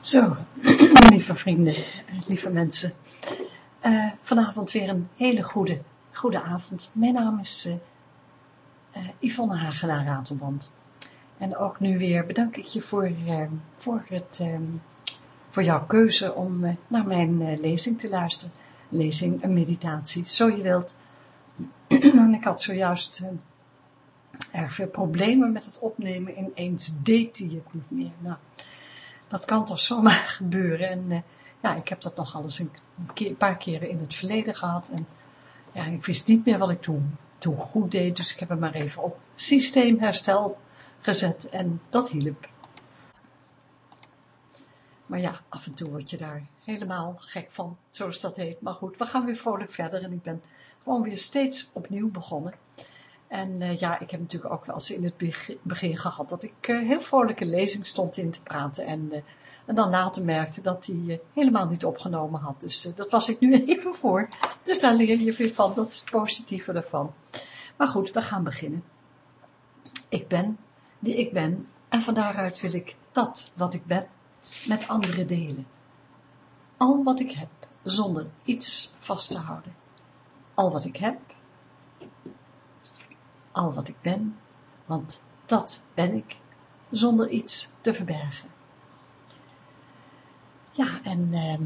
Zo, lieve vrienden, lieve mensen. Uh, vanavond weer een hele goede, goede avond. Mijn naam is uh, Yvonne Hagenaar Ratelband. En ook nu weer bedank ik je voor, voor, het, voor jouw keuze om naar mijn lezing te luisteren. Lezing, een meditatie, zo je wilt. ik had zojuist erg veel problemen met het opnemen. Ineens deed hij het niet meer. Nou, dat kan toch zomaar gebeuren. En uh, ja, ik heb dat nog al eens een, keer, paar keren in het verleden gehad. En ja, ik wist niet meer wat ik toen, toen goed deed. Dus ik heb hem maar even op systeemherstel gezet. En dat hielp. Maar ja, af en toe word je daar helemaal gek van, zoals dat heet. Maar goed, we gaan weer vrolijk verder. En ik ben gewoon weer steeds opnieuw begonnen. En uh, ja, ik heb natuurlijk ook wel eens in het begin gehad dat ik uh, heel vrolijke lezing stond in te praten. En, uh, en dan later merkte dat die helemaal niet opgenomen had. Dus dat was ik nu even voor. Dus daar leer je weer van, dat is het positieve ervan. Maar goed, we gaan beginnen. Ik ben die ik ben en van daaruit wil ik dat wat ik ben met anderen delen. Al wat ik heb, zonder iets vast te houden. Al wat ik heb, al wat ik ben, want dat ben ik, zonder iets te verbergen. Ja, en eh,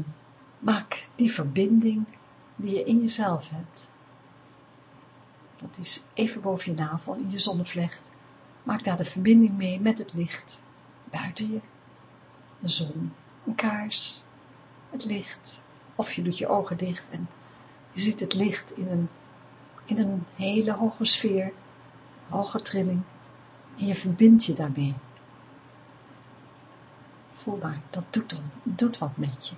maak die verbinding die je in jezelf hebt. Dat is even boven je navel, in je zonnevlecht. Maak daar de verbinding mee met het licht buiten je. De zon, een kaars, het licht. Of je doet je ogen dicht en je ziet het licht in een, in een hele hoge sfeer hoge trilling en je verbindt je daarmee. Voel maar, dat doet, doet wat met je.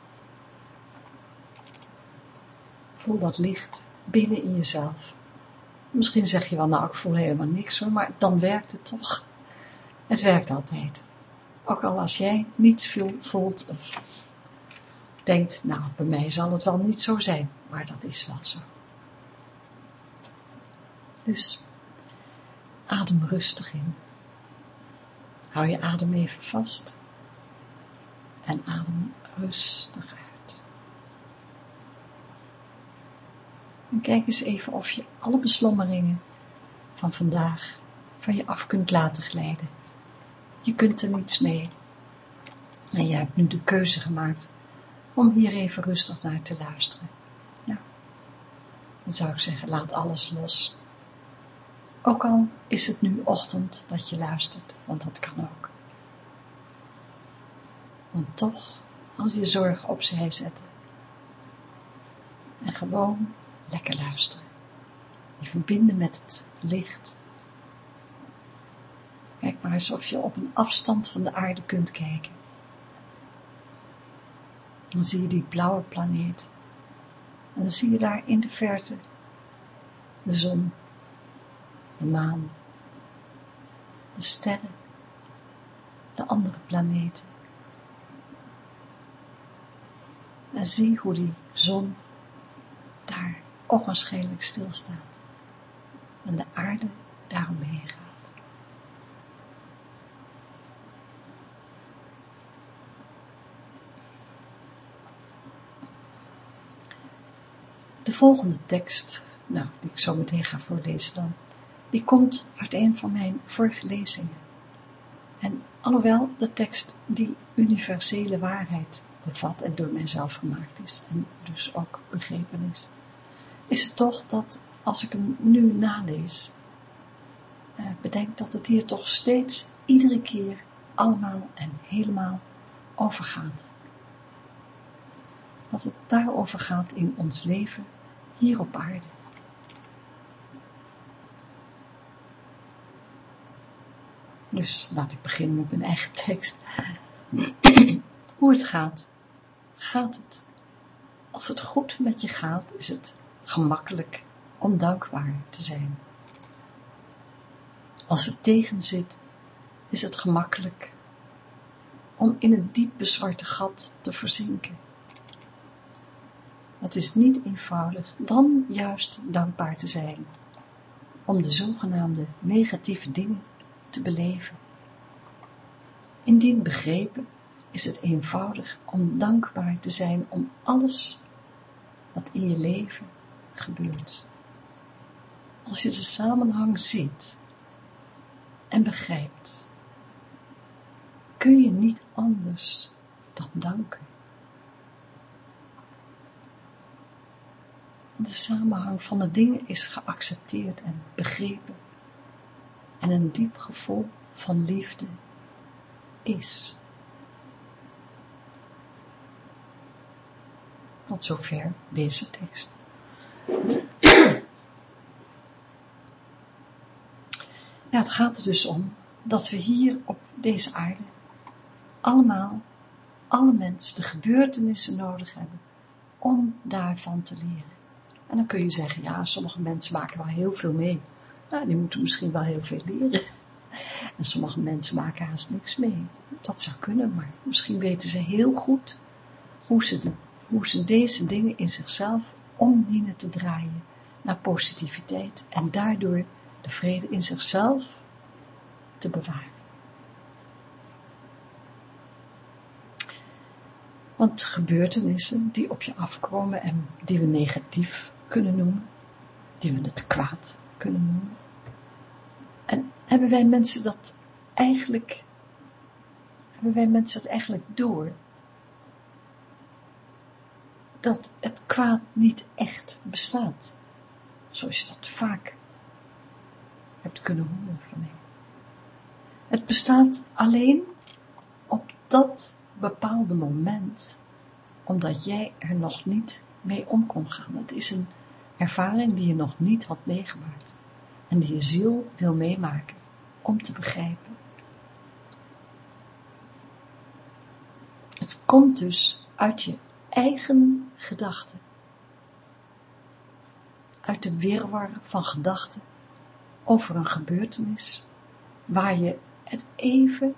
Voel dat licht binnen in jezelf. Misschien zeg je wel, nou ik voel helemaal niks hoor, maar dan werkt het toch. Het werkt altijd. Ook al als jij niets voelt of denkt, nou bij mij zal het wel niet zo zijn, maar dat is wel zo. Dus Adem rustig in. Hou je adem even vast. En adem rustig uit. En kijk eens even of je alle beslommeringen van vandaag van je af kunt laten glijden. Je kunt er niets mee. En je hebt nu de keuze gemaakt om hier even rustig naar te luisteren. Nou, dan zou ik zeggen, laat alles los. Ook al is het nu ochtend dat je luistert, want dat kan ook. Dan toch al je zorg opzij zetten. En gewoon lekker luisteren. Je verbinden met het licht. Kijk maar eens of je op een afstand van de aarde kunt kijken. Dan zie je die blauwe planeet. En dan zie je daar in de verte de zon de maan, de sterren, de andere planeten. En zie hoe die zon daar onwaarschijnlijk stilstaat en de aarde daaromheen gaat. De volgende tekst, nou, die ik zo meteen ga voorlezen dan, die komt uit een van mijn vorige lezingen. En alhoewel de tekst die universele waarheid bevat en door mijzelf gemaakt is en dus ook begrepen is, is het toch dat als ik hem nu nalees, eh, bedenk dat het hier toch steeds iedere keer allemaal en helemaal over gaat. Dat het daarover gaat in ons leven hier op aarde. Dus laat ik beginnen met mijn eigen tekst. Hoe het gaat. Gaat het? Als het goed met je gaat, is het gemakkelijk om dankbaar te zijn. Als het tegen zit, is het gemakkelijk om in het diepe zwarte gat te verzinken. Het is niet eenvoudig dan juist dankbaar te zijn, om de zogenaamde negatieve dingen te beleven. Indien begrepen, is het eenvoudig om dankbaar te zijn om alles wat in je leven gebeurt. Als je de samenhang ziet en begrijpt, kun je niet anders dan danken. De samenhang van de dingen is geaccepteerd en begrepen. En een diep gevoel van liefde is. Tot zover deze tekst. Ja, het gaat er dus om dat we hier op deze aarde allemaal, alle mensen, de gebeurtenissen nodig hebben om daarvan te leren. En dan kun je zeggen, ja, sommige mensen maken wel heel veel mee. Nou, die moeten misschien wel heel veel leren. En sommige mensen maken haast niks mee. Dat zou kunnen, maar misschien weten ze heel goed hoe ze, hoe ze deze dingen in zichzelf omdienen te draaien naar positiviteit en daardoor de vrede in zichzelf te bewaren. Want gebeurtenissen die op je afkomen en die we negatief kunnen noemen, die we het kwaad kunnen noemen. En hebben wij mensen dat eigenlijk, hebben wij mensen dat eigenlijk door, dat het kwaad niet echt bestaat, zoals je dat vaak hebt kunnen horen van mij. Het bestaat alleen op dat bepaalde moment, omdat jij er nog niet mee om kon gaan. Het is een ervaring die je nog niet had meegemaakt en die je ziel wil meemaken om te begrijpen. Het komt dus uit je eigen gedachten, uit de weerwar van gedachten over een gebeurtenis waar je het even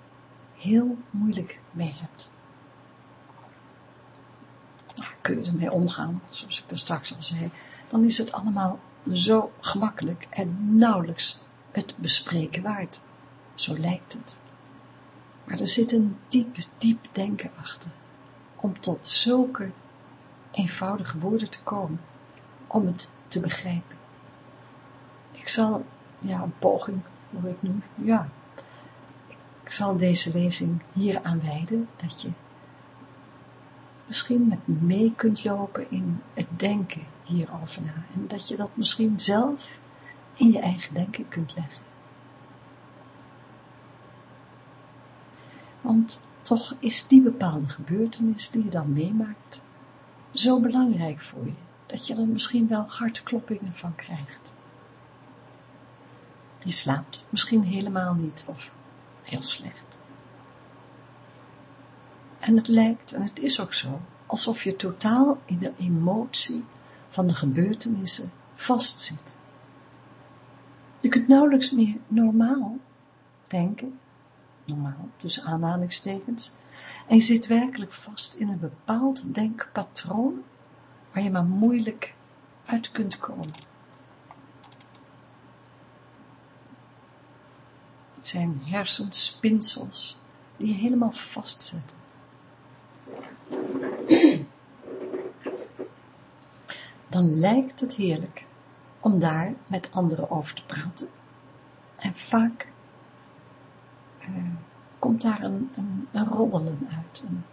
heel moeilijk mee hebt. Nou, kun je ermee omgaan, zoals ik er straks al zei, dan is het allemaal zo gemakkelijk en nauwelijks het bespreken waard. Zo lijkt het. Maar er zit een diep, diep denken achter, om tot zulke eenvoudige woorden te komen, om het te begrijpen. Ik zal, ja, een poging, hoe ik nu, ja, ik zal deze lezing hier aanwijden, dat je misschien met me mee kunt lopen in het denken hierover na. En dat je dat misschien zelf in je eigen denken kunt leggen. Want toch is die bepaalde gebeurtenis die je dan meemaakt zo belangrijk voor je, dat je er misschien wel hartkloppingen van krijgt. Je slaapt misschien helemaal niet of heel slecht. En het lijkt, en het is ook zo, alsof je totaal in de emotie van de gebeurtenissen vastzit. Je kunt nauwelijks meer normaal denken, normaal tussen aanhalingstekens, en je zit werkelijk vast in een bepaald denkpatroon waar je maar moeilijk uit kunt komen. Het zijn hersenspinsels die je helemaal vastzetten. Dan lijkt het heerlijk om daar met anderen over te praten. En vaak uh, komt daar een, een, een roddelen uit, een,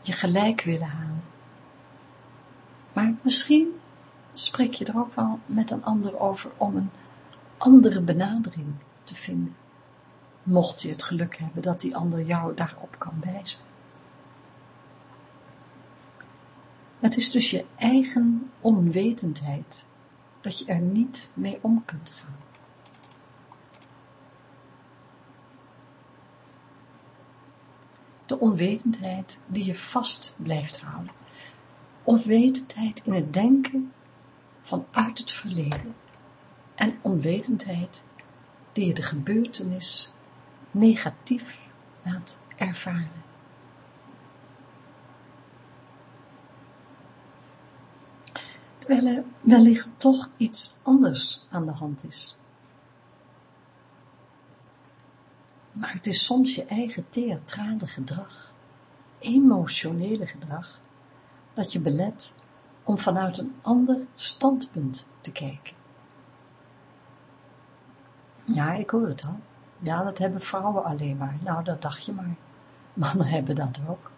je gelijk willen halen. Maar misschien spreek je er ook wel met een ander over om een andere benadering te vinden mocht je het geluk hebben dat die ander jou daarop kan wijzen. Het is dus je eigen onwetendheid dat je er niet mee om kunt gaan. De onwetendheid die je vast blijft houden. Onwetendheid in het denken vanuit het verleden. En onwetendheid die je de gebeurtenis negatief laat ervaren. Terwijl er wellicht toch iets anders aan de hand is. Maar het is soms je eigen theatrale gedrag emotionele gedrag dat je belet om vanuit een ander standpunt te kijken. Ja, ik hoor het al. Ja, dat hebben vrouwen alleen maar. Nou, dat dacht je maar. Mannen hebben dat ook.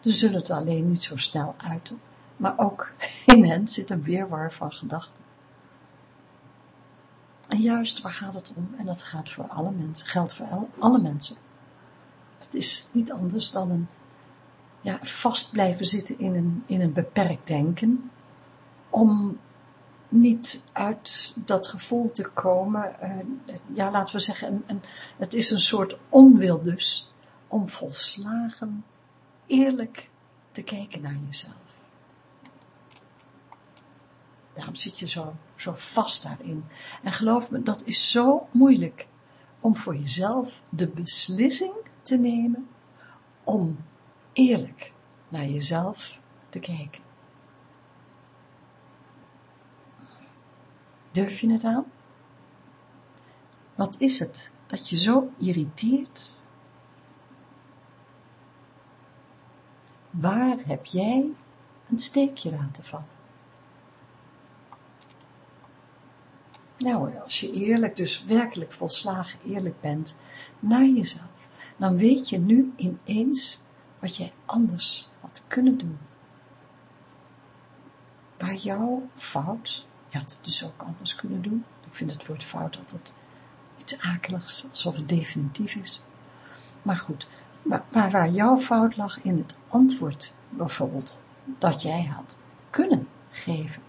Ze zullen het alleen niet zo snel uiten, maar ook in hen zit een weerwar van gedachten. En juist waar gaat het om? En dat gaat voor alle mensen, geldt voor alle mensen. Het is niet anders dan een ja, vast blijven zitten in een, in een beperkt denken, om niet uit dat gevoel te komen, uh, ja, laten we zeggen, een, het is een soort onwil dus, om volslagen eerlijk te kijken naar jezelf. Daarom zit je zo, zo vast daarin. En geloof me, dat is zo moeilijk om voor jezelf de beslissing te nemen om eerlijk naar jezelf te kijken. Durf je het aan? Wat is het dat je zo irriteert? Waar heb jij een steekje laten vallen? Nou, als je eerlijk, dus werkelijk volslagen eerlijk bent naar jezelf, dan weet je nu ineens wat jij anders had kunnen doen. Waar jouw fout, je had het dus ook anders kunnen doen. Ik vind het woord fout altijd iets akeligs, alsof het definitief is. Maar goed, maar waar jouw fout lag in het antwoord bijvoorbeeld, dat jij had kunnen geven.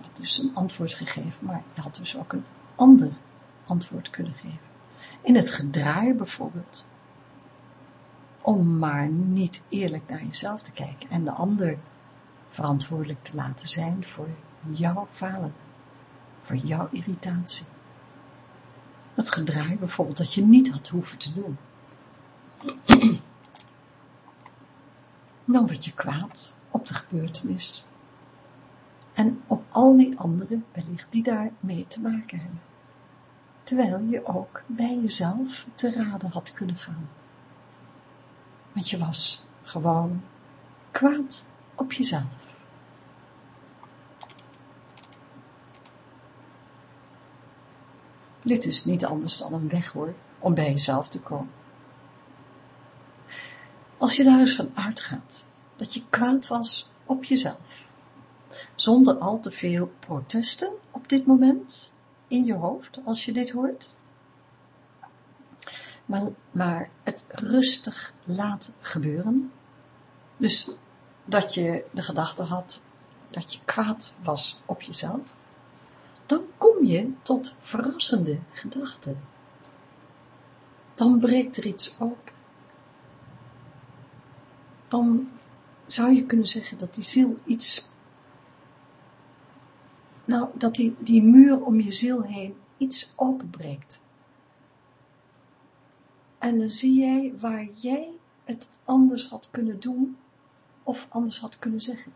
Je dus een antwoord gegeven, maar je had dus ook een ander antwoord kunnen geven. In het gedraai bijvoorbeeld, om maar niet eerlijk naar jezelf te kijken en de ander verantwoordelijk te laten zijn voor jouw falen, voor jouw irritatie. Het gedraai bijvoorbeeld dat je niet had hoeven te doen. Dan word je kwaad op de gebeurtenis en op al die anderen wellicht die daarmee te maken hebben. Terwijl je ook bij jezelf te raden had kunnen gaan. Want je was gewoon kwaad op jezelf. Dit is niet anders dan een weg hoor, om bij jezelf te komen. Als je daar eens van uitgaat, dat je kwaad was op jezelf, zonder al te veel protesten op dit moment in je hoofd, als je dit hoort, maar, maar het rustig laten gebeuren. Dus dat je de gedachte had dat je kwaad was op jezelf, dan kom je tot verrassende gedachten. Dan breekt er iets open. Dan zou je kunnen zeggen dat die ziel iets, nou, dat die, die muur om je ziel heen iets openbreekt. En dan zie jij waar jij het anders had kunnen doen of anders had kunnen zeggen.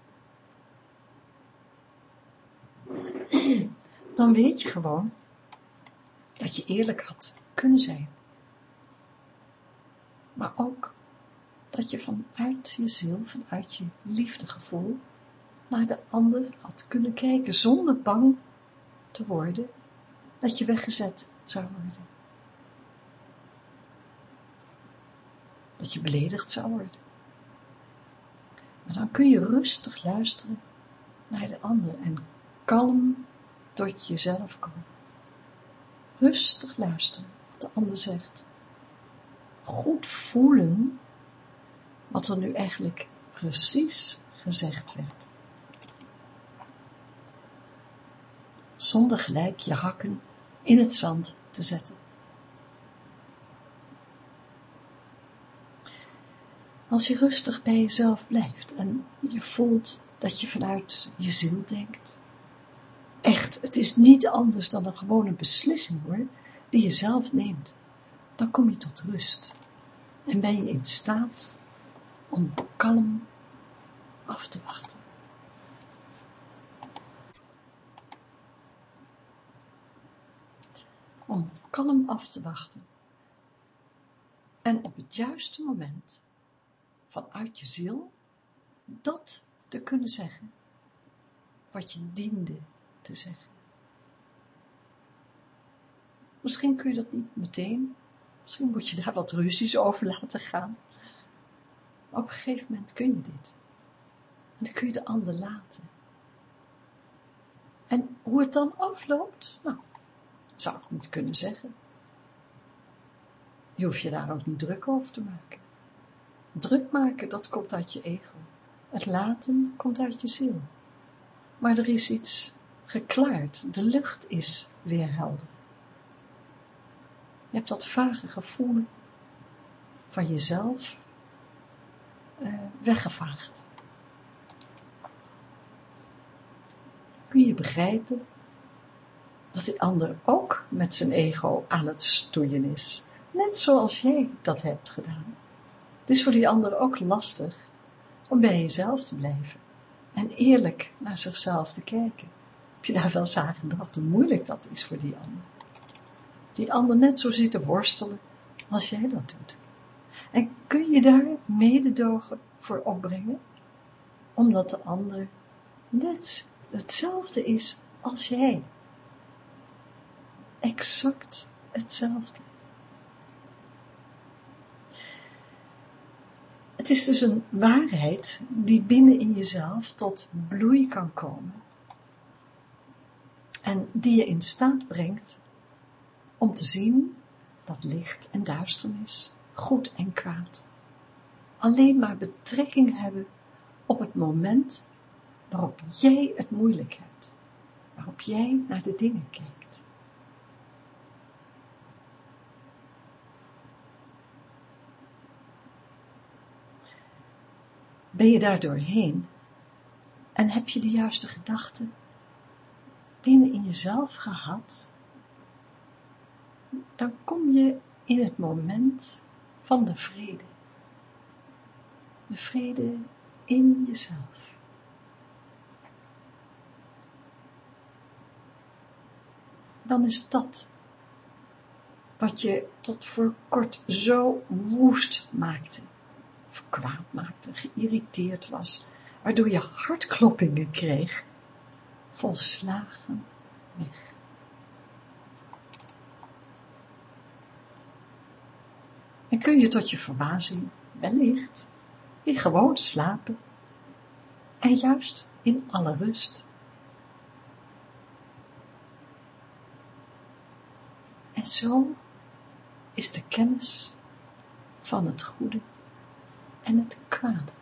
Dan weet je gewoon dat je eerlijk had kunnen zijn. Maar ook dat je vanuit je ziel, vanuit je liefdegevoel, naar de ander had kunnen kijken zonder bang te worden dat je weggezet zou worden. dat je beledigd zou worden. Maar dan kun je rustig luisteren naar de ander en kalm tot jezelf komen. Rustig luisteren wat de ander zegt. Goed voelen wat er nu eigenlijk precies gezegd werd. Zonder gelijk je hakken in het zand te zetten. Als je rustig bij jezelf blijft en je voelt dat je vanuit je ziel denkt. Echt, het is niet anders dan een gewone beslissing hoor, die je zelf neemt. Dan kom je tot rust. En ben je in staat om kalm af te wachten. Om kalm af te wachten. En op het juiste moment, vanuit je ziel, dat te kunnen zeggen, wat je diende te zeggen. Misschien kun je dat niet meteen, misschien moet je daar wat ruzies over laten gaan. Maar op een gegeven moment kun je dit. En dan kun je de ander laten. En hoe het dan afloopt, nou, dat zou ik niet kunnen zeggen. Je hoeft je daar ook niet druk over te maken. Druk maken, dat komt uit je ego. Het laten komt uit je ziel. Maar er is iets geklaard, de lucht is weer helder. Je hebt dat vage gevoel van jezelf uh, weggevaagd. Kun je begrijpen dat die ander ook met zijn ego aan het stoeien is, net zoals jij dat hebt gedaan. Het is voor die ander ook lastig om bij jezelf te blijven en eerlijk naar zichzelf te kijken. Heb je daar wel eens aan hoe moeilijk dat is voor die ander? Die ander net zo zit te worstelen als jij dat doet. En kun je daar mededogen voor opbrengen? Omdat de ander net hetzelfde is als jij. Exact hetzelfde. Het is dus een waarheid die binnen in jezelf tot bloei kan komen. En die je in staat brengt om te zien dat licht en duisternis, goed en kwaad, alleen maar betrekking hebben op het moment waarop jij het moeilijk hebt, waarop jij naar de dingen kijkt. Ben je daar doorheen en heb je de juiste gedachten binnen in jezelf gehad, dan kom je in het moment van de vrede. De vrede in jezelf. Dan is dat wat je tot voor kort zo woest maakte, kwaad maakte, geïrriteerd was, waardoor je hartkloppingen kreeg, volslagen weg. En kun je tot je verbazing wellicht weer gewoon slapen en juist in alle rust. En zo is de kennis van het goede en het kwade.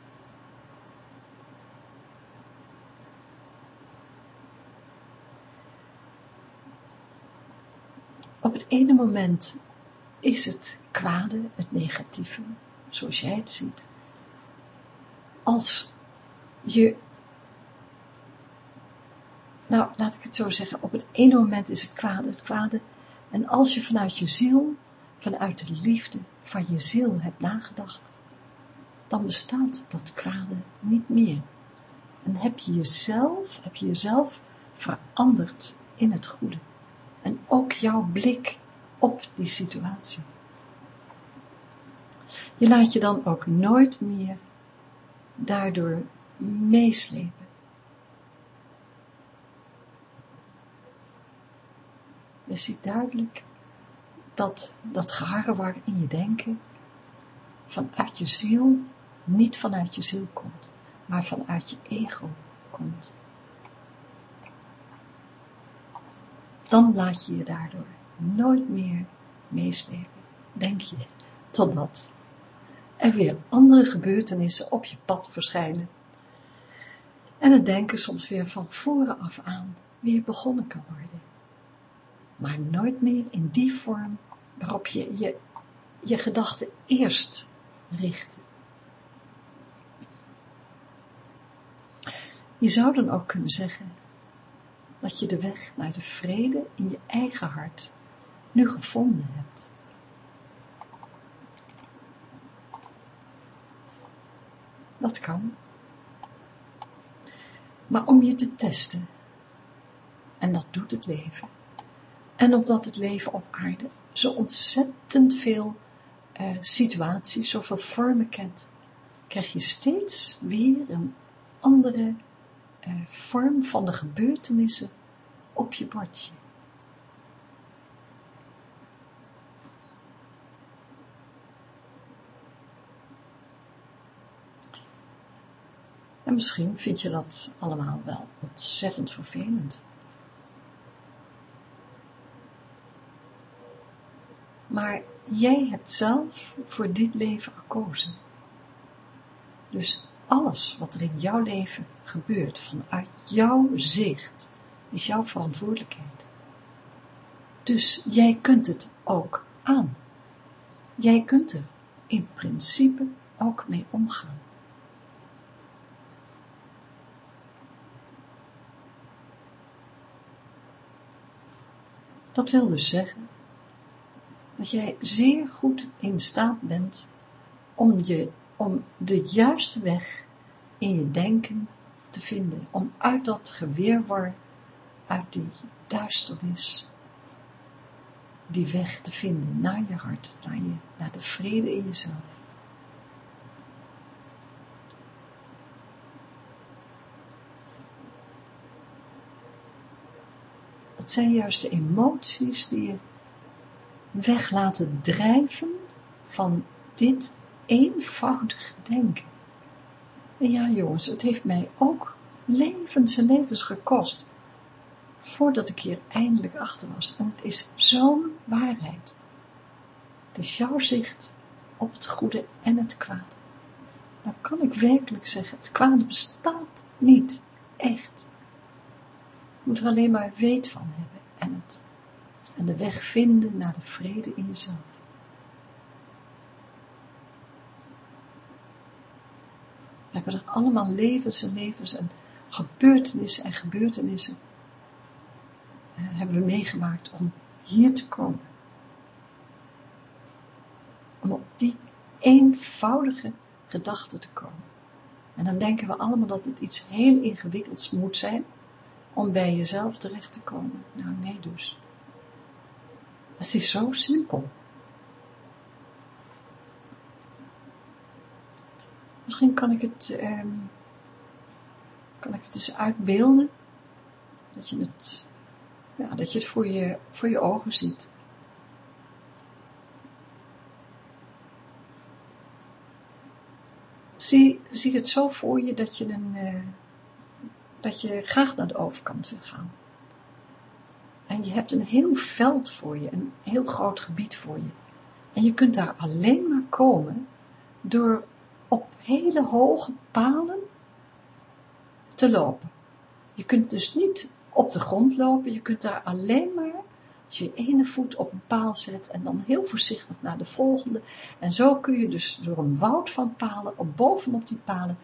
Op het ene moment is het kwade, het negatieve, zoals jij het ziet, als je, nou laat ik het zo zeggen, op het ene moment is het kwade het kwade, en als je vanuit je ziel, vanuit de liefde van je ziel hebt nagedacht, dan bestaat dat kwade niet meer. En heb je jezelf, heb je jezelf veranderd in het goede. En ook jouw blik op die situatie. Je laat je dan ook nooit meer daardoor meeslepen. Je ziet duidelijk dat dat geharrewar in je denken vanuit je ziel, niet vanuit je ziel komt, maar vanuit je ego komt. Dan laat je je daardoor nooit meer meeslepen, denk je, totdat er weer andere gebeurtenissen op je pad verschijnen. En het denken soms weer van voren af aan weer begonnen kan worden. Maar nooit meer in die vorm waarop je je, je gedachten eerst richtte. Je zou dan ook kunnen zeggen dat je de weg naar de vrede in je eigen hart nu gevonden hebt. Dat kan. Maar om je te testen, en dat doet het leven, en omdat het leven op aarde zo ontzettend veel uh, situaties, zoveel vormen kent, krijg je steeds weer een andere vorm van de gebeurtenissen op je bordje. En misschien vind je dat allemaal wel ontzettend vervelend. Maar jij hebt zelf voor dit leven gekozen. Dus alles wat er in jouw leven gebeurt, vanuit jouw zicht, is jouw verantwoordelijkheid. Dus jij kunt het ook aan. Jij kunt er in principe ook mee omgaan. Dat wil dus zeggen dat jij zeer goed in staat bent om, je, om de juiste weg in je denken te vinden, om uit dat geweerwar, uit die duisternis, die weg te vinden naar je hart, naar, je, naar de vrede in jezelf. Het zijn juist de emoties die je weg laten drijven van dit eenvoudige denken. En ja jongens, het heeft mij ook levens en levens gekost, voordat ik hier eindelijk achter was. En het is zo'n waarheid. Het is jouw zicht op het goede en het kwade. Dan kan ik werkelijk zeggen, het kwade bestaat niet, echt. Je moet er alleen maar weet van hebben en het en de weg vinden naar de vrede in jezelf. Hebben er allemaal levens en levens en gebeurtenissen en gebeurtenissen uh, hebben we meegemaakt om hier te komen. Om op die eenvoudige gedachte te komen. En dan denken we allemaal dat het iets heel ingewikkelds moet zijn om bij jezelf terecht te komen. Nou, nee dus. Het is zo simpel. Misschien kan ik het, um, kan ik het eens uitbeelden. Dat je het, ja, dat je het voor je, voor je ogen ziet. Zie, zie het zo voor je dat je, een, uh, dat je graag naar de overkant wil gaan. En je hebt een heel veld voor je, een heel groot gebied voor je. En je kunt daar alleen maar komen door op hele hoge palen te lopen. Je kunt dus niet op de grond lopen, je kunt daar alleen maar, als je ene voet op een paal zet en dan heel voorzichtig naar de volgende. En zo kun je dus door een woud van palen, op bovenop die palen,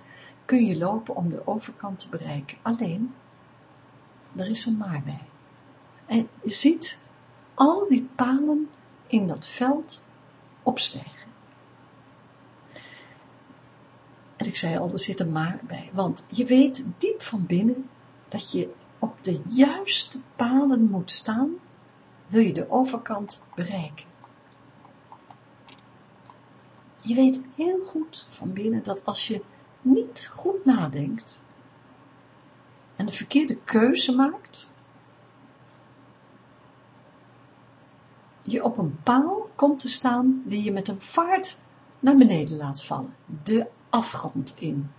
kun je lopen om de overkant te bereiken. Alleen, er is een maar bij. En je ziet al die palen in dat veld opstijgen. En ik zei al, er zit een maar bij, want je weet diep van binnen dat je op de juiste palen moet staan, wil je de overkant bereiken. Je weet heel goed van binnen dat als je niet goed nadenkt en de verkeerde keuze maakt, je op een paal komt te staan die je met een vaart naar beneden laat vallen, de afgrond in.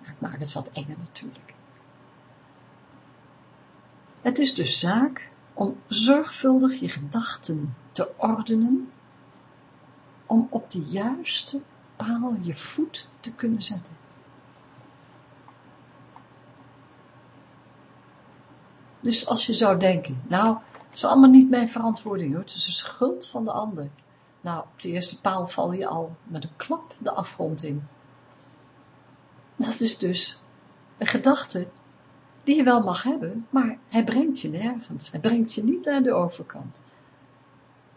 Nou, ik maak het wat enger natuurlijk. Het is dus zaak om zorgvuldig je gedachten te ordenen, om op de juiste paal je voet te kunnen zetten. Dus als je zou denken, nou, het is allemaal niet mijn verantwoording hoor, het is de schuld van de ander. Nou, op de eerste paal val je al met een klap de afgrond in. Dat is dus een gedachte die je wel mag hebben, maar hij brengt je nergens. Hij brengt je niet naar de overkant.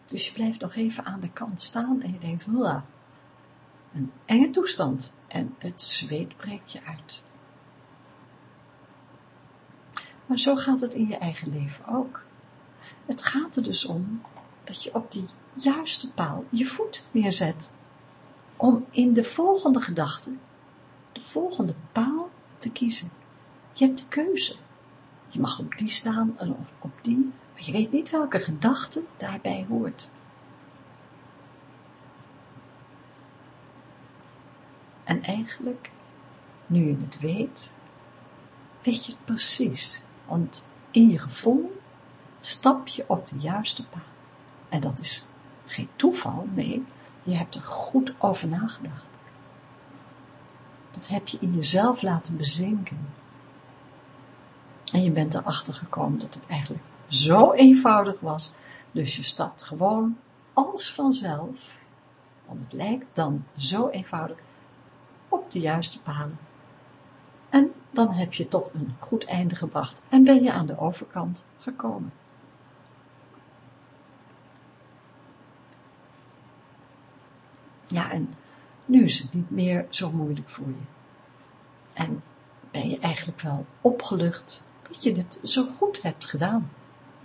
Dus je blijft nog even aan de kant staan en je denkt, Wah, een enge toestand. En het zweet breekt je uit. Maar zo gaat het in je eigen leven ook. Het gaat er dus om dat je op die juiste paal je voet neerzet, om in de volgende gedachte, de volgende paal te kiezen. Je hebt de keuze. Je mag op die staan en op die, maar je weet niet welke gedachte daarbij hoort. En eigenlijk, nu je het weet, weet je het precies. Want in je gevoel stap je op de juiste paal. En dat is geen toeval, nee, je hebt er goed over nagedacht. Dat heb je in jezelf laten bezinken. En je bent erachter gekomen dat het eigenlijk zo eenvoudig was. Dus je stapt gewoon als vanzelf, want het lijkt dan zo eenvoudig, op de juiste palen. En dan heb je tot een goed einde gebracht en ben je aan de overkant gekomen. Ja, en nu is het niet meer zo moeilijk voor je. En ben je eigenlijk wel opgelucht dat je dit zo goed hebt gedaan.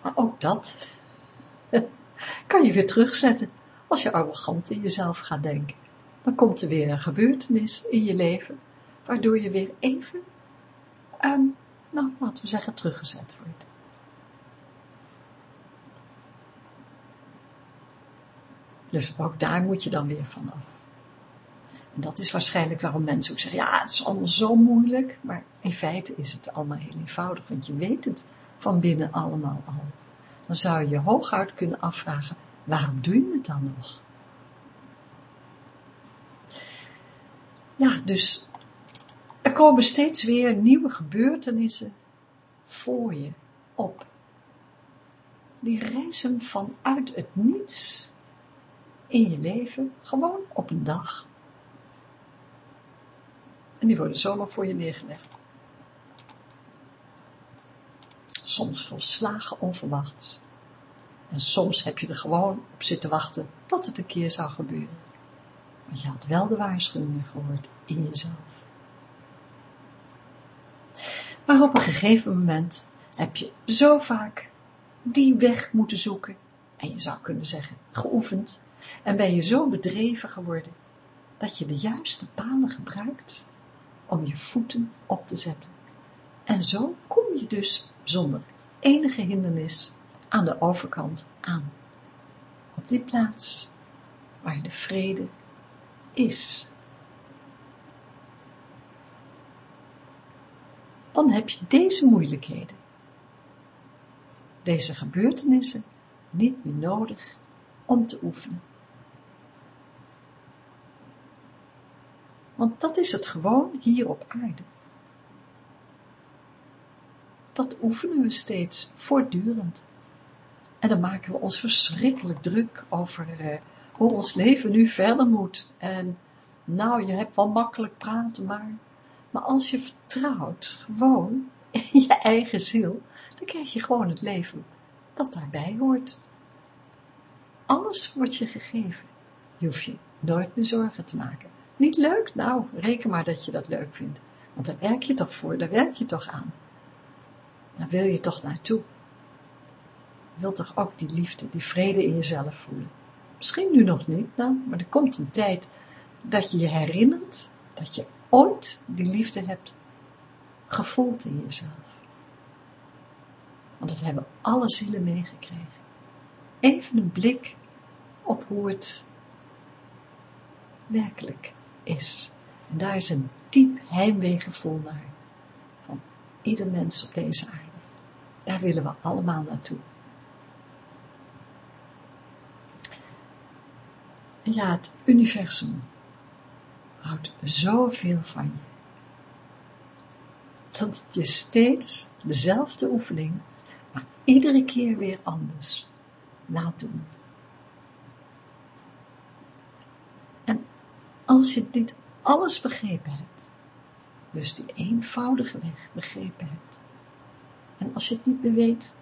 Maar ook dat kan je weer terugzetten als je arrogant in jezelf gaat denken. Dan komt er weer een gebeurtenis in je leven, waardoor je weer even, um, nou, laten we zeggen, teruggezet wordt. Dus ook daar moet je dan weer vanaf. En dat is waarschijnlijk waarom mensen ook zeggen, ja, het is allemaal zo moeilijk, maar in feite is het allemaal heel eenvoudig, want je weet het van binnen allemaal al. Dan zou je je hooguit kunnen afvragen, waarom doe je het dan nog? Ja, dus er komen steeds weer nieuwe gebeurtenissen voor je op. Die reizen vanuit het niets in je leven, gewoon op een dag. En die worden zomaar voor je neergelegd. Soms volslagen onverwachts. En soms heb je er gewoon op zitten wachten tot het een keer zou gebeuren. Want je had wel de waarschuwingen gehoord in jezelf. Maar op een gegeven moment heb je zo vaak die weg moeten zoeken. En je zou kunnen zeggen, geoefend. En ben je zo bedreven geworden, dat je de juiste palen gebruikt om je voeten op te zetten. En zo kom je dus zonder enige hindernis aan de overkant aan. Op die plaats waar de vrede is. Dan heb je deze moeilijkheden, deze gebeurtenissen niet meer nodig om te oefenen. Want dat is het gewoon hier op aarde. Dat oefenen we steeds, voortdurend. En dan maken we ons verschrikkelijk druk over eh, hoe ons leven nu verder moet. En nou, je hebt wel makkelijk praten, maar, maar als je vertrouwt gewoon in je eigen ziel, dan krijg je gewoon het leven dat daarbij hoort. Alles wordt je gegeven. Je hoeft je nooit meer zorgen te maken. Niet leuk? Nou, reken maar dat je dat leuk vindt. Want daar werk je toch voor, daar werk je toch aan. Daar wil je toch naartoe. Je wilt toch ook die liefde, die vrede in jezelf voelen. Misschien nu nog niet, nou, maar er komt een tijd dat je je herinnert dat je ooit die liefde hebt gevoeld in jezelf. Want dat hebben alle zielen meegekregen. Even een blik op hoe het werkelijk is. En daar is een diep heimweegevoel naar. Van ieder mens op deze aarde. Daar willen we allemaal naartoe. En ja, het universum houdt zoveel van je. Dat het je steeds dezelfde oefening, iedere keer weer anders laat doen. als je dit alles begrepen hebt, dus die eenvoudige weg begrepen hebt, en als je het niet meer weet,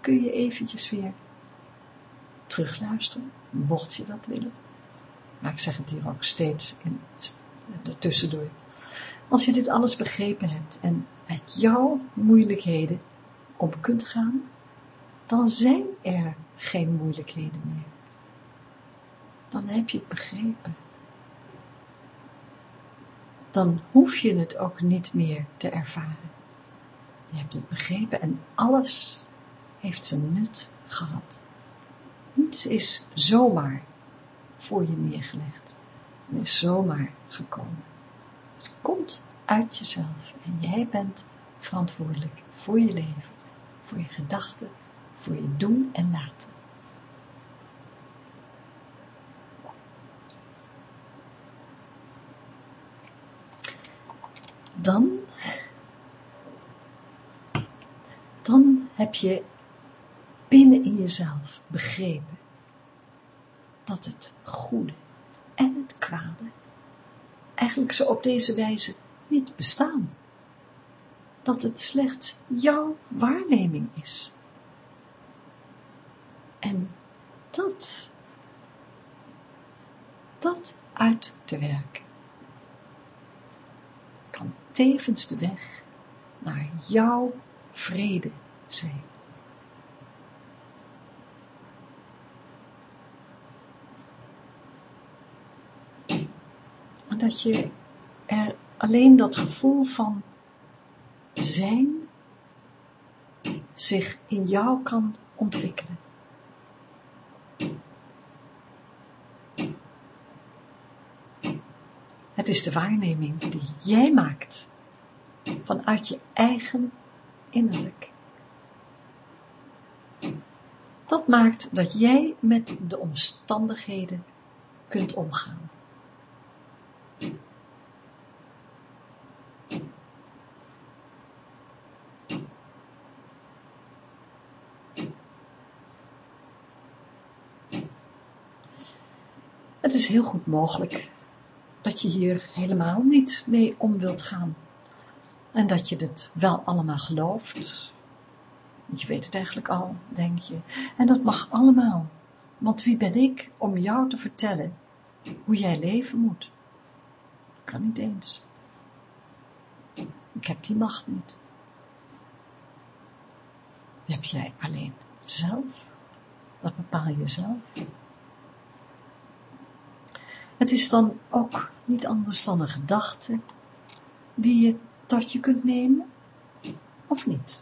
kun je eventjes weer terugluisteren, mocht je dat willen. Maar ik zeg het hier ook steeds in, tussendoor. Als je dit alles begrepen hebt en met jouw moeilijkheden om kunt gaan, dan zijn er geen moeilijkheden meer. Dan heb je het begrepen. Dan hoef je het ook niet meer te ervaren. Je hebt het begrepen en alles heeft zijn nut gehad. Niets is zomaar voor je neergelegd. En is zomaar gekomen. Het komt uit jezelf en jij bent verantwoordelijk voor je leven, voor je gedachten, voor je doen en laten. Dan, dan heb je binnen in jezelf begrepen dat het goede en het kwade eigenlijk zo op deze wijze niet bestaan. Dat het slechts jouw waarneming is. En dat, dat uit te werken, kan tevens de weg naar jouw vrede zijn. dat je er alleen dat gevoel van zijn zich in jou kan ontwikkelen. Het is de waarneming die jij maakt vanuit je eigen innerlijk. Dat maakt dat jij met de omstandigheden kunt omgaan. Het is heel goed mogelijk dat je hier helemaal niet mee om wilt gaan. En dat je het wel allemaal gelooft. Je weet het eigenlijk al, denk je. En dat mag allemaal. Want wie ben ik om jou te vertellen hoe jij leven moet? Kan niet eens. Ik heb die macht niet. Die heb jij alleen zelf. Dat bepaal je zelf. Het is dan ook niet anders dan een gedachte die je tot je kunt nemen, of niet?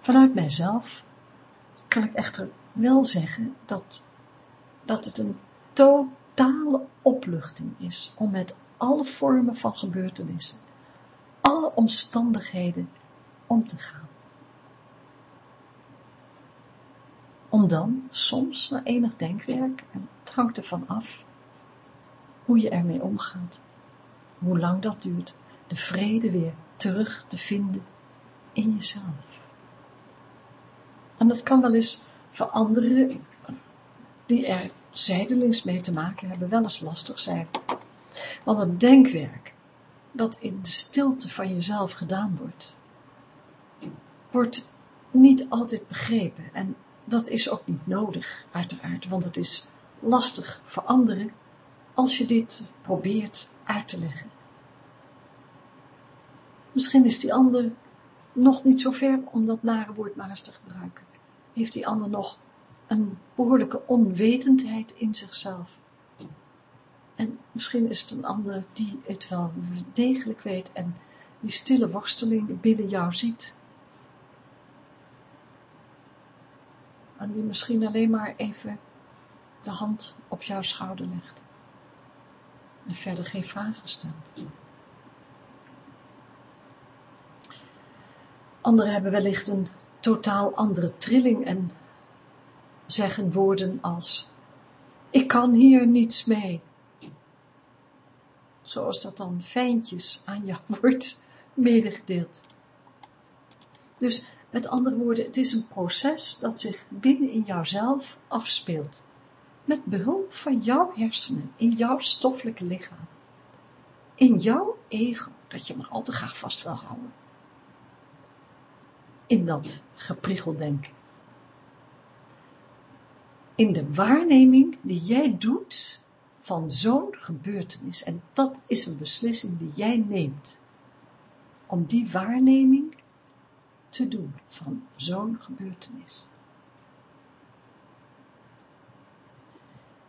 Vanuit mijzelf kan ik echter wel zeggen dat, dat het een totale opluchting is om met alle vormen van gebeurtenissen, alle omstandigheden om te gaan. Om dan soms na enig denkwerk, en het hangt ervan af, hoe je ermee omgaat, hoe lang dat duurt, de vrede weer terug te vinden in jezelf. En dat kan wel eens voor anderen die er zijdelings mee te maken hebben, wel eens lastig zijn. Want het denkwerk dat in de stilte van jezelf gedaan wordt, wordt niet altijd begrepen en dat is ook niet nodig, uiteraard, want het is lastig voor anderen als je dit probeert uit te leggen. Misschien is die ander nog niet zo ver om dat nare woord maar eens te gebruiken. Heeft die ander nog een behoorlijke onwetendheid in zichzelf. En misschien is het een ander die het wel degelijk weet en die stille worsteling binnen jou ziet en die misschien alleen maar even de hand op jouw schouder legt. En verder geen vragen stelt. Anderen hebben wellicht een totaal andere trilling en zeggen woorden als, ik kan hier niets mee. Zoals dat dan fijntjes aan jou wordt medegedeeld. Dus met andere woorden, het is een proces dat zich binnen in jouzelf afspeelt. Met behulp van jouw hersenen, in jouw stoffelijke lichaam. In jouw ego, dat je maar al te graag vast wil houden. In dat geprikkeldenken. In de waarneming die jij doet van zo'n gebeurtenis. En dat is een beslissing die jij neemt. Om die waarneming te doen van zo'n gebeurtenis.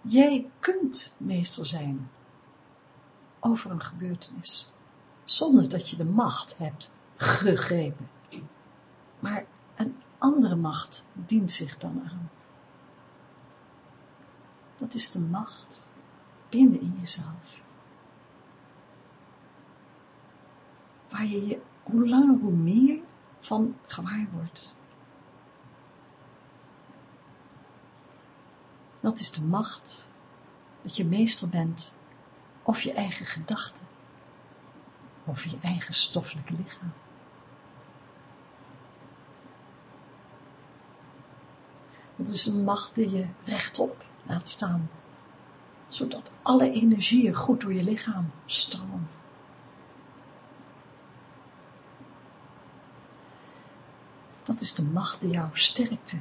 Jij kunt meester zijn over een gebeurtenis, zonder dat je de macht hebt gegrepen. Maar een andere macht dient zich dan aan. Dat is de macht binnen in jezelf. Waar je je hoe langer hoe meer van gewaar wordt. Dat is de macht dat je meester bent of je eigen gedachten, of je eigen stoffelijke lichaam. Dat is een macht die je rechtop laat staan, zodat alle energieën goed door je lichaam stromen. Dat is de macht die jou sterkte,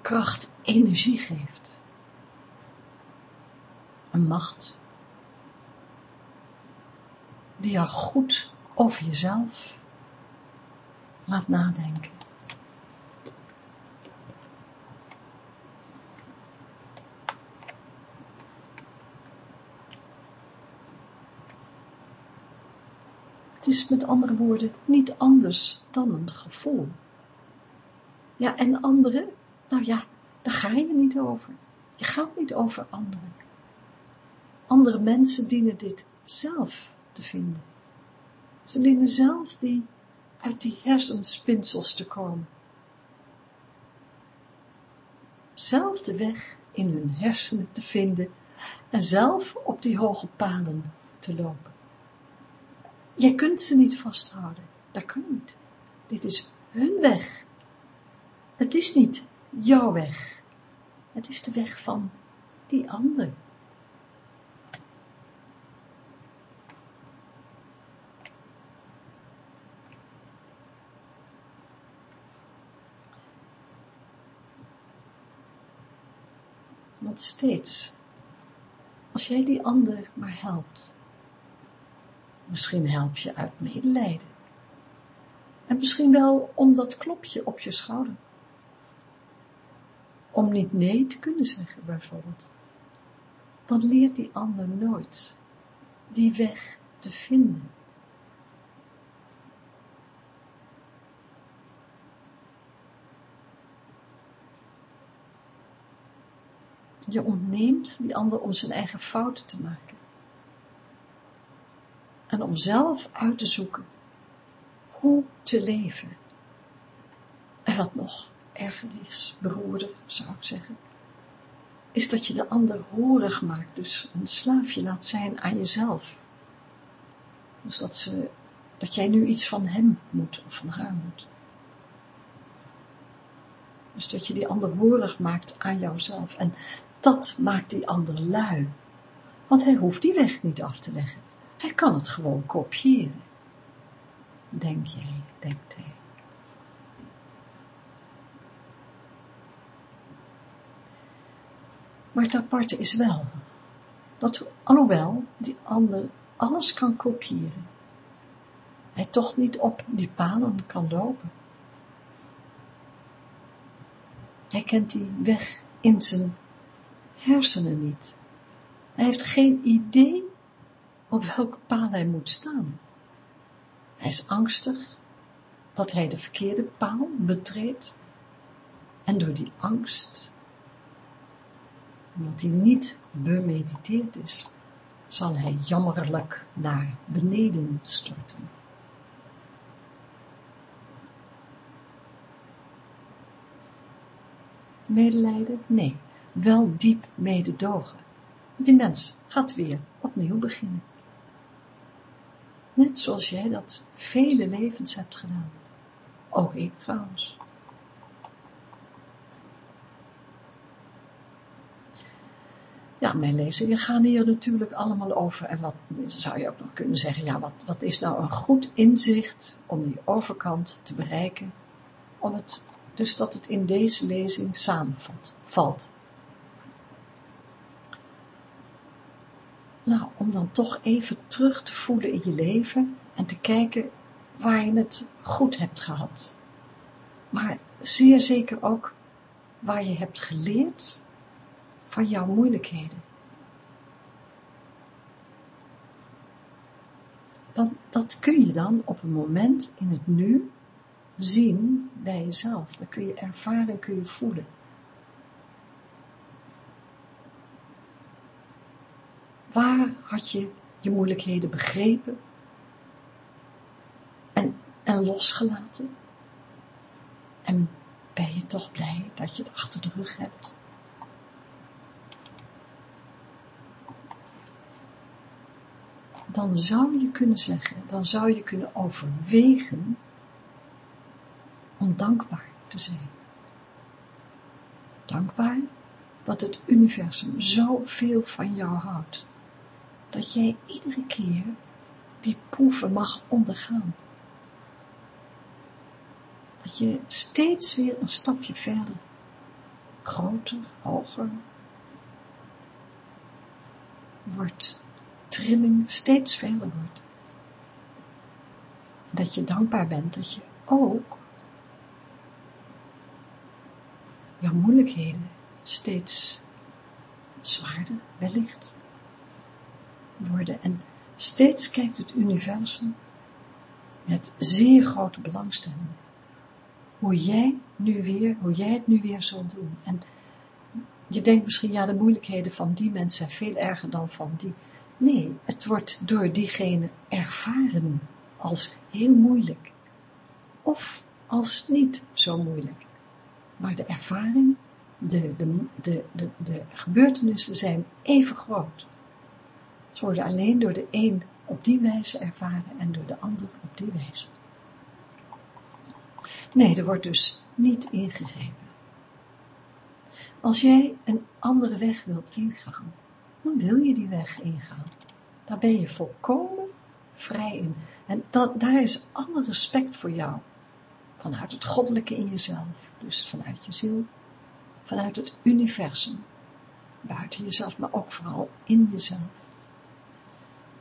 kracht, energie geeft. Een macht die jou goed over jezelf laat nadenken. Het is met andere woorden niet anders dan een gevoel. Ja, en anderen, nou ja, daar ga je niet over. Je gaat niet over anderen. Andere mensen dienen dit zelf te vinden. Ze dienen zelf die uit die hersenspinsels te komen. Zelf de weg in hun hersenen te vinden en zelf op die hoge paden te lopen. Jij kunt ze niet vasthouden, dat kan niet. Dit is hun weg. Het is niet jouw weg. Het is de weg van die ander. Want steeds, als jij die ander maar helpt, misschien help je uit medelijden, en misschien wel om dat klopje op je schouder, om niet nee te kunnen zeggen bijvoorbeeld, dan leert die ander nooit die weg te vinden. Je ontneemt die ander om zijn eigen fouten te maken. En om zelf uit te zoeken hoe te leven. En wat nog erger is, beroerder zou ik zeggen, is dat je de ander horig maakt, dus een slaafje laat zijn aan jezelf. Dus dat, ze, dat jij nu iets van hem moet of van haar moet. Dus dat je die ander horig maakt aan jouzelf. En dat maakt die ander lui. Want hij hoeft die weg niet af te leggen. Hij kan het gewoon kopiëren. Denk jij, denkt hij. Maar het aparte is wel, dat alhoewel die ander alles kan kopiëren, hij toch niet op die palen kan lopen. Hij kent die weg in zijn hersenen niet. Hij heeft geen idee op welke paal hij moet staan. Hij is angstig dat hij de verkeerde paal betreedt en door die angst, omdat hij niet bemediteerd is, zal hij jammerlijk naar beneden storten. Medelijden? Nee wel diep mededogen. Die mens gaat weer opnieuw beginnen. Net zoals jij dat vele levens hebt gedaan. Ook ik trouwens. Ja, mijn lezingen gaan hier natuurlijk allemaal over. En wat zou je ook nog kunnen zeggen, ja, wat, wat is nou een goed inzicht om die overkant te bereiken? Om het, dus dat het in deze lezing samenvalt. Valt. Nou, om dan toch even terug te voelen in je leven en te kijken waar je het goed hebt gehad. maar zeer zeker ook waar je hebt geleerd van jouw moeilijkheden. Want dat kun je dan op een moment in het nu zien bij jezelf. Dat kun je ervaren, kun je voelen. Waar had je je moeilijkheden begrepen en, en losgelaten? En ben je toch blij dat je het achter de rug hebt? Dan zou je kunnen zeggen, dan zou je kunnen overwegen om dankbaar te zijn. Dankbaar dat het universum zoveel van jou houdt, dat jij iedere keer die proeven mag ondergaan. Dat je steeds weer een stapje verder, groter, hoger wordt, trilling steeds verder wordt. Dat je dankbaar bent dat je ook jouw moeilijkheden steeds zwaarder, wellicht, worden. En steeds kijkt het universum met zeer grote belangstelling. Hoe jij nu weer, hoe jij het nu weer zult doen. En je denkt misschien, ja, de moeilijkheden van die mensen zijn veel erger dan van die. Nee, het wordt door diegene ervaren als heel moeilijk. Of als niet zo moeilijk maar de ervaring, de, de, de, de, de gebeurtenissen zijn even groot. Ze worden alleen door de een op die wijze ervaren en door de ander op die wijze. Nee, er wordt dus niet ingegrepen. Als jij een andere weg wilt ingaan, dan wil je die weg ingaan. Daar ben je volkomen vrij in. En dat, daar is alle respect voor jou vanuit het goddelijke in jezelf, dus vanuit je ziel, vanuit het universum, buiten jezelf, maar ook vooral in jezelf.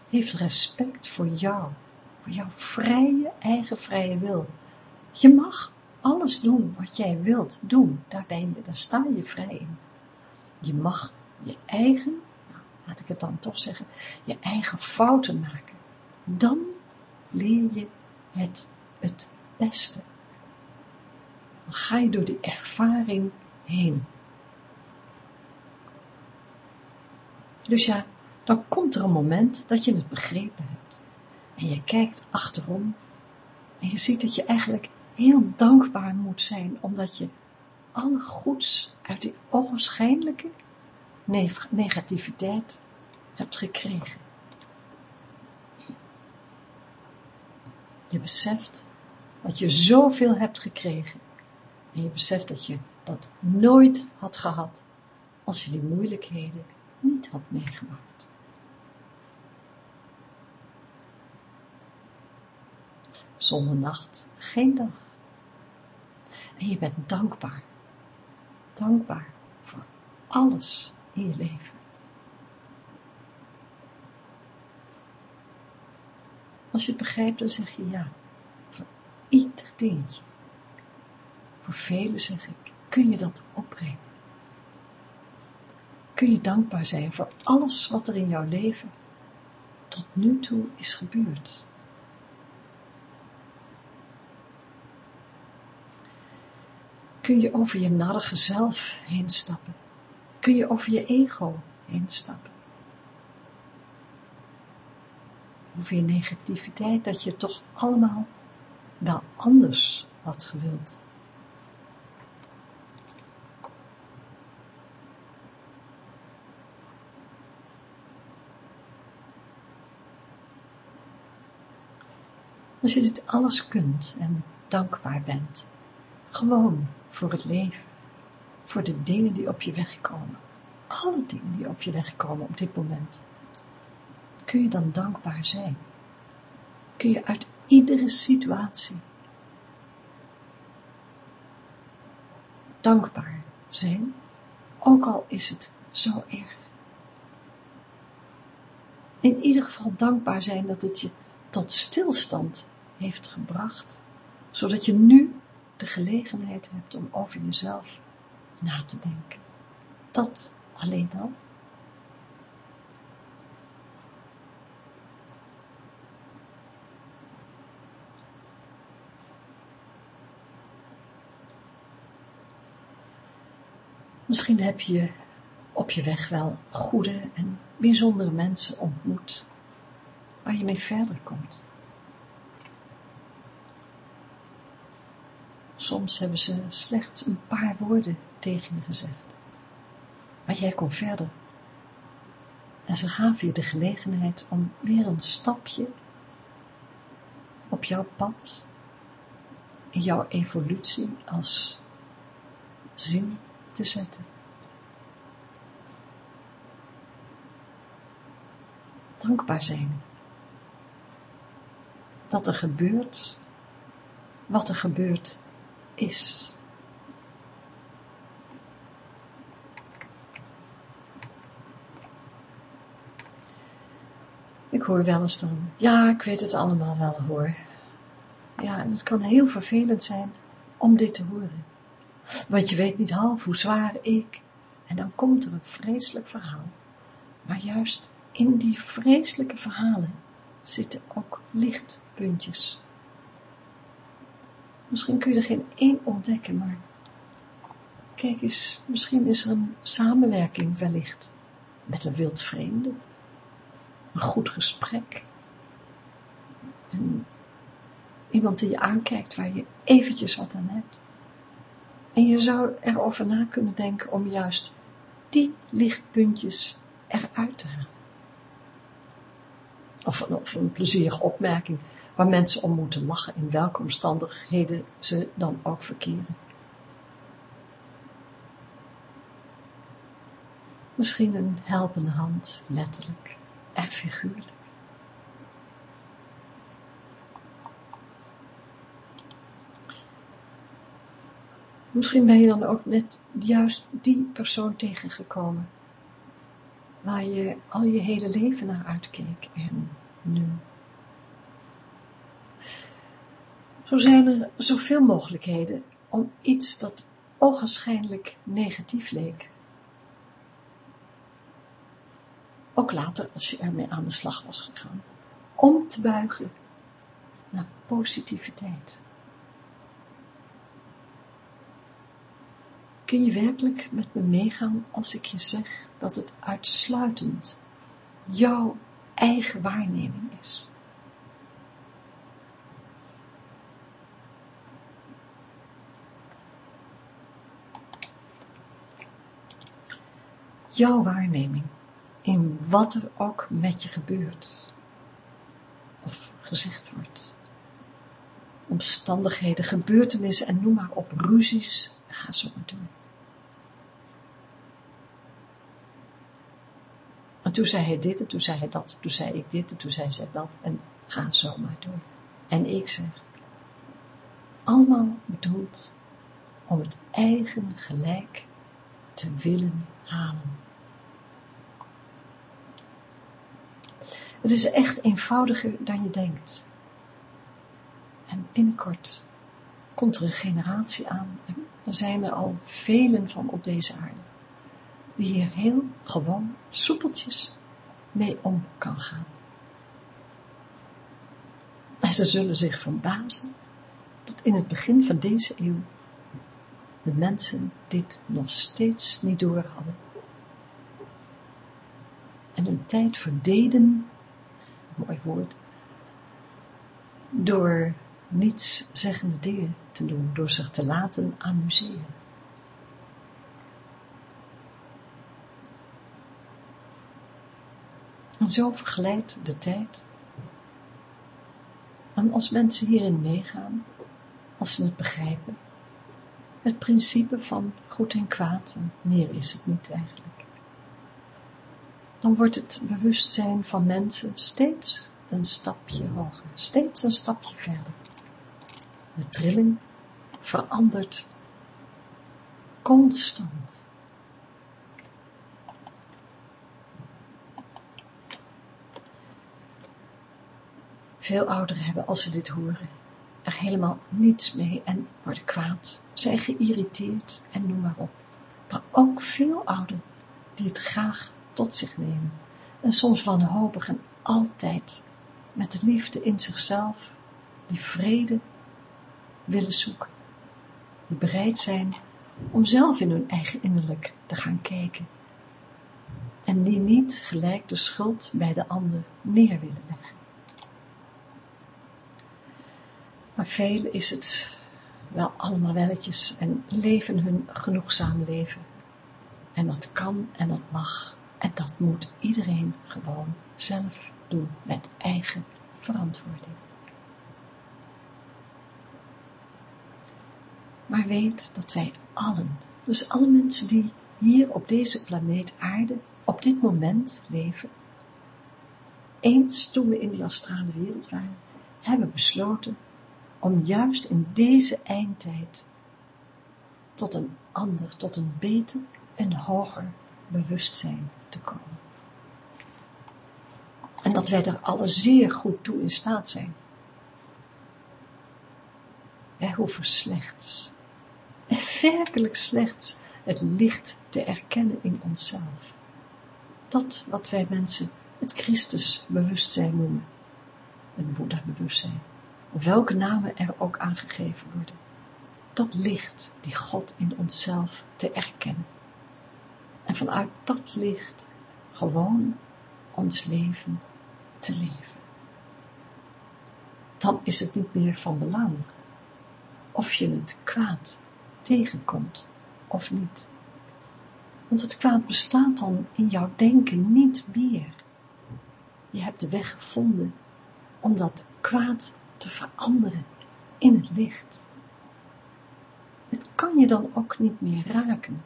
Heeft respect voor jou, voor jouw vrije, eigen vrije wil. Je mag alles doen wat jij wilt doen, daar ben je, daar sta je vrij in. Je mag je eigen, laat ik het dan toch zeggen, je eigen fouten maken. Dan leer je het het beste dan ga je door die ervaring heen. Dus ja, dan komt er een moment dat je het begrepen hebt. En je kijkt achterom en je ziet dat je eigenlijk heel dankbaar moet zijn, omdat je alle goeds uit die ogenschijnlijke negativiteit hebt gekregen. Je beseft dat je zoveel hebt gekregen en je beseft dat je dat nooit had gehad als je die moeilijkheden niet had meegemaakt. Zonder nacht geen dag. En je bent dankbaar. Dankbaar voor alles in je leven. Als je het begrijpt, dan zeg je ja. Voor ieder dingetje. Voor velen zeg ik, kun je dat opbrengen. Kun je dankbaar zijn voor alles wat er in jouw leven tot nu toe is gebeurd. Kun je over je narige zelf heen stappen. Kun je over je ego heen stappen. Over je negativiteit, dat je toch allemaal wel anders had gewild. Als je dit alles kunt en dankbaar bent, gewoon voor het leven, voor de dingen die op je weg komen, alle dingen die op je weg komen op dit moment, kun je dan dankbaar zijn. Kun je uit iedere situatie dankbaar zijn, ook al is het zo erg. In ieder geval dankbaar zijn dat het je tot stilstand heeft gebracht, zodat je nu de gelegenheid hebt om over jezelf na te denken. Dat alleen al. Misschien heb je op je weg wel goede en bijzondere mensen ontmoet, waar je mee verder komt. Soms hebben ze slechts een paar woorden tegen je gezegd, maar jij komt verder. En ze gaven je de gelegenheid om weer een stapje op jouw pad, in jouw evolutie als zin te zetten. Dankbaar zijn. Dat er gebeurt wat er gebeurd is. Ik hoor wel eens dan, ja, ik weet het allemaal wel hoor. Ja, en het kan heel vervelend zijn om dit te horen. Want je weet niet half hoe zwaar ik. En dan komt er een vreselijk verhaal. Maar juist in die vreselijke verhalen zitten ook lichtpuntjes. Misschien kun je er geen één ontdekken, maar kijk eens, misschien is er een samenwerking wellicht met een wildvreemde. Een goed gesprek. En iemand die je aankijkt waar je eventjes wat aan hebt. En je zou erover na kunnen denken om juist die lichtpuntjes eruit te halen. Of, of een plezierige opmerking waar mensen om moeten lachen in welke omstandigheden ze dan ook verkeren. Misschien een helpende hand, letterlijk en figuurlijk. Misschien ben je dan ook net juist die persoon tegengekomen, waar je al je hele leven naar uitkeek en nu. Zo zijn er zoveel mogelijkheden om iets dat ogenschijnlijk negatief leek. Ook later als je ermee aan de slag was gegaan. Om te buigen naar positiviteit. Kun je werkelijk met me meegaan als ik je zeg dat het uitsluitend jouw eigen waarneming is? Jouw waarneming in wat er ook met je gebeurt of gezegd wordt. Omstandigheden, gebeurtenissen en noem maar op, ruzies, ga zo maar door. En toen zei hij dit, en toen zei hij dat, toen zei ik dit, en toen zei zij dat, en ga zo maar door. En ik zeg, allemaal bedoeld om het eigen gelijk te willen halen. Het is echt eenvoudiger dan je denkt. En binnenkort komt er een generatie aan, en er zijn er al velen van op deze aarde, die hier heel gewoon soepeltjes mee om kan gaan. En ze zullen zich verbazen dat in het begin van deze eeuw de mensen dit nog steeds niet door hadden. En hun tijd verdeden, mooi woord, door niets zeggende dingen te doen, door zich te laten amuseren. En zo verglijdt de tijd. En als mensen hierin meegaan, als ze het begrijpen, het principe van goed en kwaad, meer is het niet eigenlijk, dan wordt het bewustzijn van mensen steeds een stapje hoger, steeds een stapje verder. De trilling verandert constant. Veel ouderen hebben, als ze dit horen, er helemaal niets mee en worden kwaad, zijn geïrriteerd en noem maar op. Maar ook veel ouderen die het graag tot zich nemen en soms wanhopig en altijd met de liefde in zichzelf die vrede willen zoeken, die bereid zijn om zelf in hun eigen innerlijk te gaan kijken en die niet gelijk de schuld bij de ander neer willen leggen. Maar velen is het wel allemaal welletjes en leven hun genoegzaam leven. En dat kan en dat mag en dat moet iedereen gewoon zelf doen met eigen verantwoording. Maar weet dat wij allen, dus alle mensen die hier op deze planeet aarde op dit moment leven, eens toen we in die astrale wereld waren, hebben besloten om juist in deze eindtijd tot een ander, tot een beter en hoger bewustzijn te komen. En dat wij er alle zeer goed toe in staat zijn. Wij hoeven slechts, werkelijk slechts, het licht te erkennen in onszelf. Dat wat wij mensen het Christusbewustzijn noemen, het Boeddha-bewustzijn, welke namen er ook aangegeven worden. Dat licht, die God in onszelf te erkennen. En vanuit dat licht gewoon ons leven te leven. Dan is het niet meer van belang of je het kwaad tegenkomt of niet. Want het kwaad bestaat dan in jouw denken niet meer. Je hebt de weg gevonden om dat kwaad te veranderen in het licht. Het kan je dan ook niet meer raken.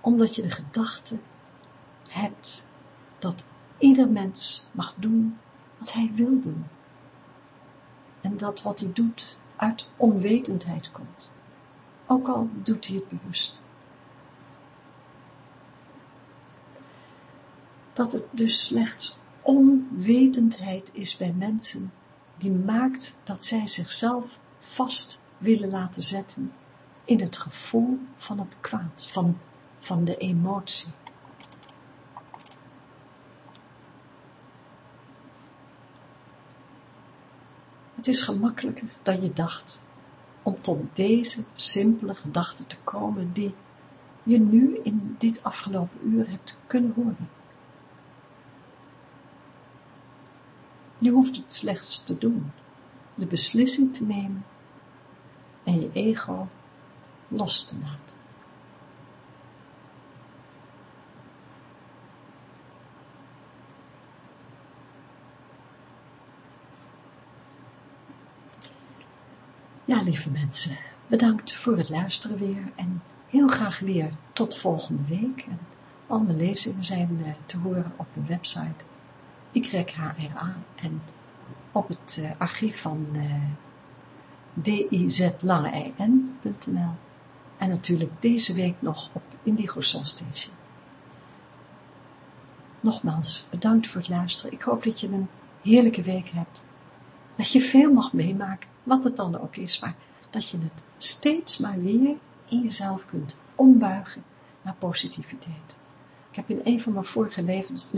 Omdat je de gedachte hebt dat ieder mens mag doen wat hij wil doen. En dat wat hij doet uit onwetendheid komt. Ook al doet hij het bewust. Dat het dus slechts onwetendheid is bij mensen die maakt dat zij zichzelf vast willen laten zetten in het gevoel van het kwaad, van, van de emotie. Het is gemakkelijker dan je dacht om tot deze simpele gedachte te komen die je nu in dit afgelopen uur hebt kunnen horen. Je hoeft het slechts te doen, de beslissing te nemen en je ego los te laten. Ja, lieve mensen, bedankt voor het luisteren weer en heel graag weer tot volgende week. En al mijn lezingen zijn eh, te horen op mijn website YHRA en op het uh, archief van uh, eh, dizlangein.nl en natuurlijk deze week nog op Indigo Soul Station. Nogmaals, bedankt voor het luisteren. Ik hoop dat je een heerlijke week hebt. Dat je veel mag meemaken, wat het dan ook is, maar dat je het steeds maar weer in jezelf kunt ombuigen naar positiviteit. Ik heb in een van mijn vorige levens,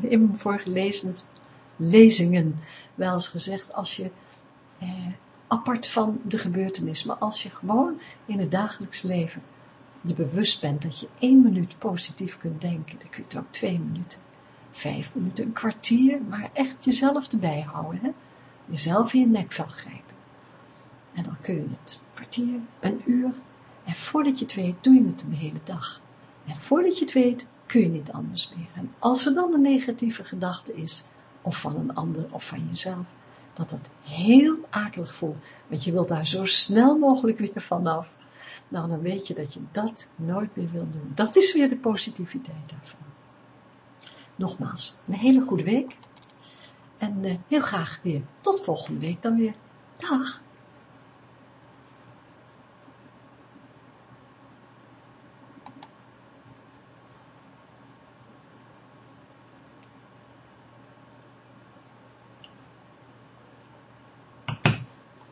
in mijn vorige lezingen wel eens gezegd, als je eh, apart van de gebeurtenis, maar als je gewoon in het dagelijks leven je bewust bent dat je één minuut positief kunt denken, dan kun je het ook twee minuten, vijf minuten, een kwartier, maar echt jezelf erbij houden, hè? jezelf in je nekvel grijpen. En dan kun je het kwartier, een uur, en voordat je het weet, doe je het een hele dag. En voordat je het weet, kun je niet anders meer. En als er dan een negatieve gedachte is, of van een ander of van jezelf, dat het heel akelig voelt, want je wilt daar zo snel mogelijk weer vanaf, nou dan weet je dat je dat nooit meer wilt doen. Dat is weer de positiviteit daarvan. Nogmaals, een hele goede week en uh, heel graag weer tot volgende week dan weer. Dag!